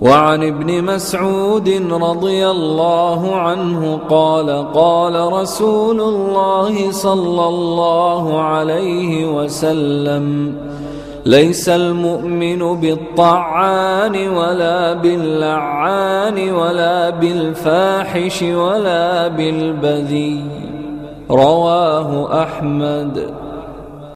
وعن ابن مسعود رضي الله عنه قال قال رسول الله صلى الله عليه وسلم ليس المؤمن بالطعان ولا باللعان ولا بالفاحش ولا بالبذي رواه أحمد.